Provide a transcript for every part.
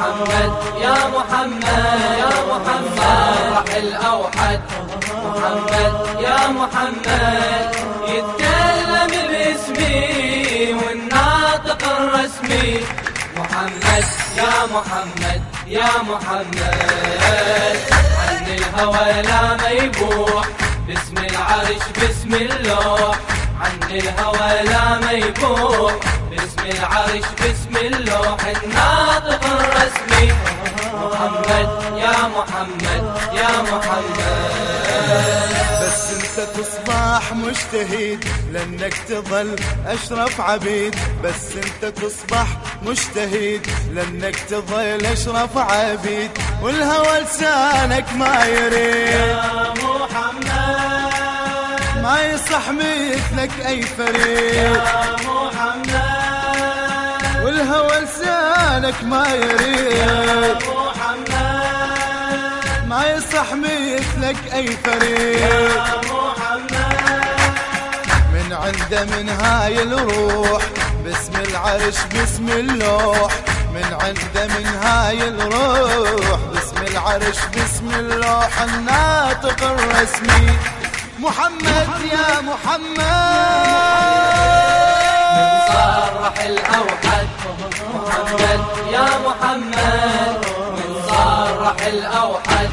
يا محمد رح الأوحد محمد يا محمد. يتكلم باسمي والناطق الرسمي. محمد يا محمد يا محمد. عن الهوى لا ما يبوح باسم العرش باسم اللوح. عن الهوى لا ما العرش باسم اللوح الناطق الرسمي. محمد يا محمد يا محمد. بس انت تصبح مجتهد لأنك تظل أشرف عبيد. بس انت تصبح مجتهد لأنك تظل أشرف عبيد. والهوى لسانك ما يريد. يا محمد. ما يصح مثلك أي فريد. يا محمد. والهوى لسانك ما يريد. محمد. ما يصح مثلك أي فريد يا محمد. من عنده من هاي الروح باسم العرش باسم اللوح. من عنده من هاي الروح باسم العرش باسم اللوح. الناطق الرسمي. محمد يا محمد. صرح الأوحد محمد يا محمد من صرح الأوحد.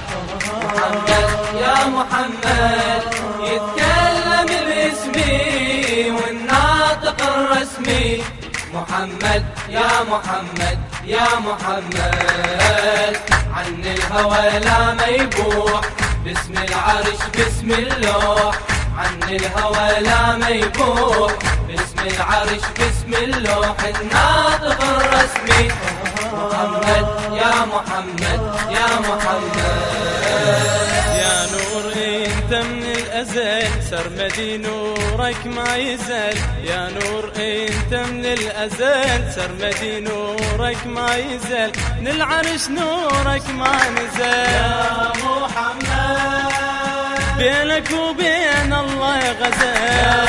محمد يا محمد يتكلم باسمي والناطق الرسمي. محمد يا محمد يا محمد عن الهوى لا ما يبوح باسم العرش باسم اللوح. عن الهوى لا ما يبوح باسم العرش باسم اللوح الناطق الرسمي. محمد يا محمد يا محمد. يا نور انت من الأزل. سرمدي نورك ما يزل. يا نور انت من الأزل. سرمدي نورك ما يزل. من العرش نورك ما نزل. يا محمد. بينك وبين الله غزل.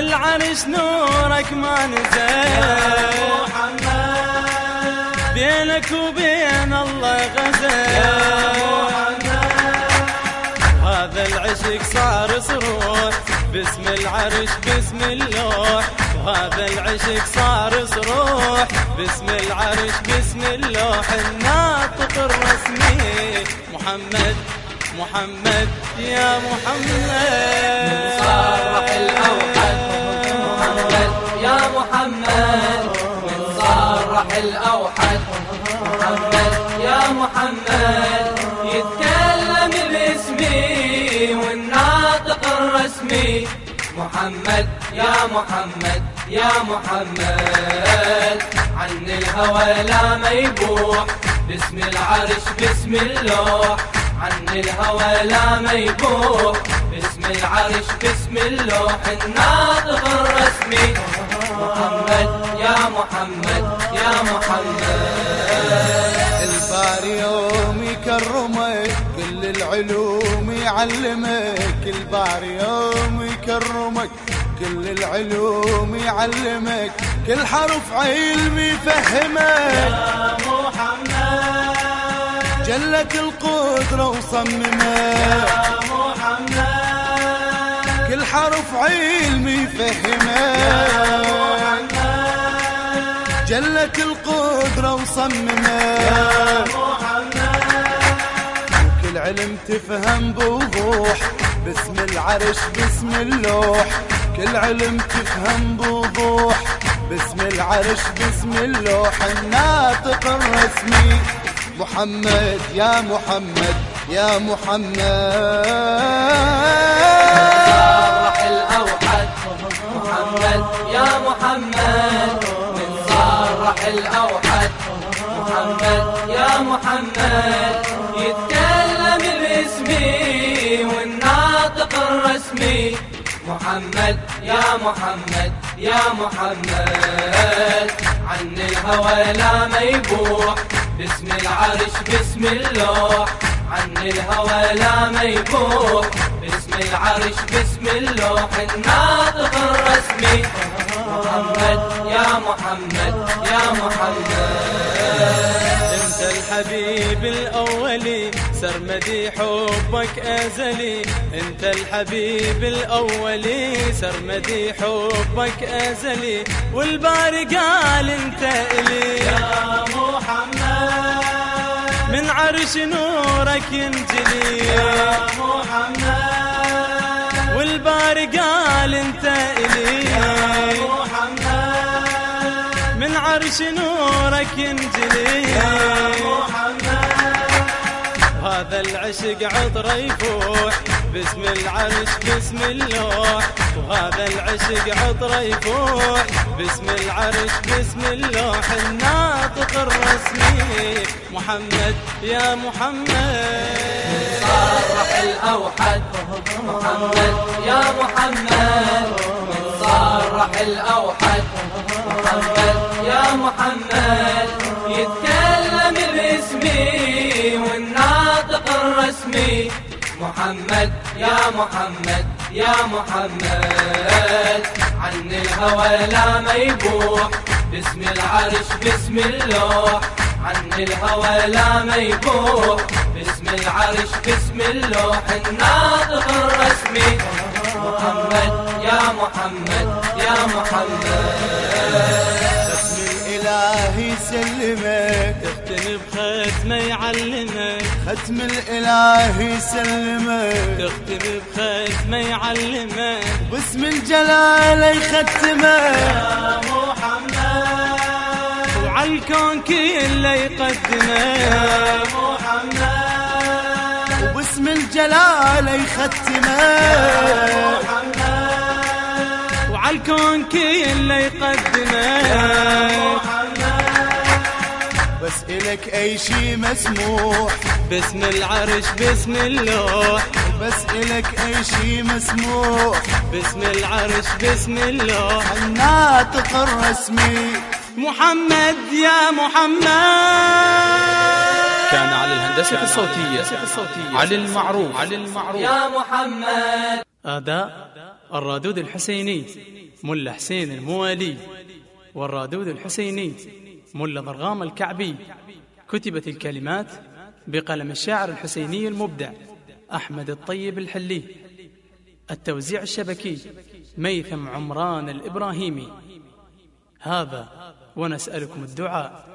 العرش نورك ما نزل. يا محمد بينك وبين الله غزل. هذا العشق صار صروح باسم العرش باسم اللوح. وهذا العشق صار صروح باسم العرش باسم اللوح. الناطق الرسمي محمد محمد يا محمد. الأوحد. محمد يا محمد يتكلم باسمي والناطق الرسمي محمد يا محمد يا محمد عن الهوى لا ما يبوح. باسم العرش باسم اللوح. عن الهوى لا ما يبوح. باسم العرش باسم اللوح الناطق الرسمي. محمد يا محمد محمد. الباري يوم يكرمك كل العلوم يعلمك. الباري يوم يكرمك كل العلوم يعلمك. كل حرف علم يفهمك. يا محمد جلت القدرة وصممك. يا محمد كل حرف علم يفهمك. جلت القدرة وصممك كل علم تفهم بوضوح. باسم العرش باسم اللوح. كل علم تفهم بوضوح. باسم العرش باسم اللوح. الناطق الرسمي. محمد يا محمد يا محمد. صرح الأوحد. محمد يا محمد. الأوحد. محمد يا محمد يتكلم باسمي والناطق الرسمي. محمد يا محمد يا محمد عن الهوى لا ميبوح. باسم العرش باسم اللوح. عن الهوى لا ميبوح. باسم العرش باسم اللوح الناطق الرسمي. محمد يا محمد يا محمد. أنت الحبيب الاولي سرمدي حبك أزلي. أنت الحبيب الاولي سرمدي حبك أزلي. والباري قال أنت إلي. يا محمد. من عرش نورك ينجلي. يا محمد. والباري قال أنت إلي. يا محمد عرش نورك ينجلي. وهذا العشق عطره يفوح. باسم العرش باسم اللوح. وهذا العشق عطره يفوح. باسم العرش باسم اللوح. الناطق الرسمي. محمد يا محمد. صرح الأوحد. محمد يا محمد. من صرح الأوحد. محمد. يا محمد يتكلم باسمي والناطق الرسمي. محمد يا محمد يا محمد عن الهوى لا ما يبوح. باسم العرش باسم اللوح. عن الهوى لا ما يبوح. باسم العرش باسم اللوح. الناطق الرسمي. محمد يا محمد يا محمد. الإله يسلمك. تختم بختمه يعلمك. ختم الإله يسلمك. تختم بختمه يعلمك. باسم الجلال يختمك. يا محمد. وعالكون كله يقدمك. يا محمد. وباسم الجلال يختمك. محمد وعالكون كله يقدمك. بس إلك أي شي مسموح. باسم العرش باسم اللوح. بس إلك أي شي مسموح. باسم العرش باسم اللوح. الناطق الرسمي محمد يا محمد. كان على الهندسة الصوتية. علي المعروف. علي المعروف. يا محمد. أداء الرادود الحسيني ملا حسين الموالي والرادود الحسيني ملا ضرغام الكعبي كتبت الكلمات بقلم الشاعر الحسيني المبدع أحمد الطيب الحلي. التوزيع الشبكي ميثم عمران الإبراهيمي. هذا ونسألكم الدعاء.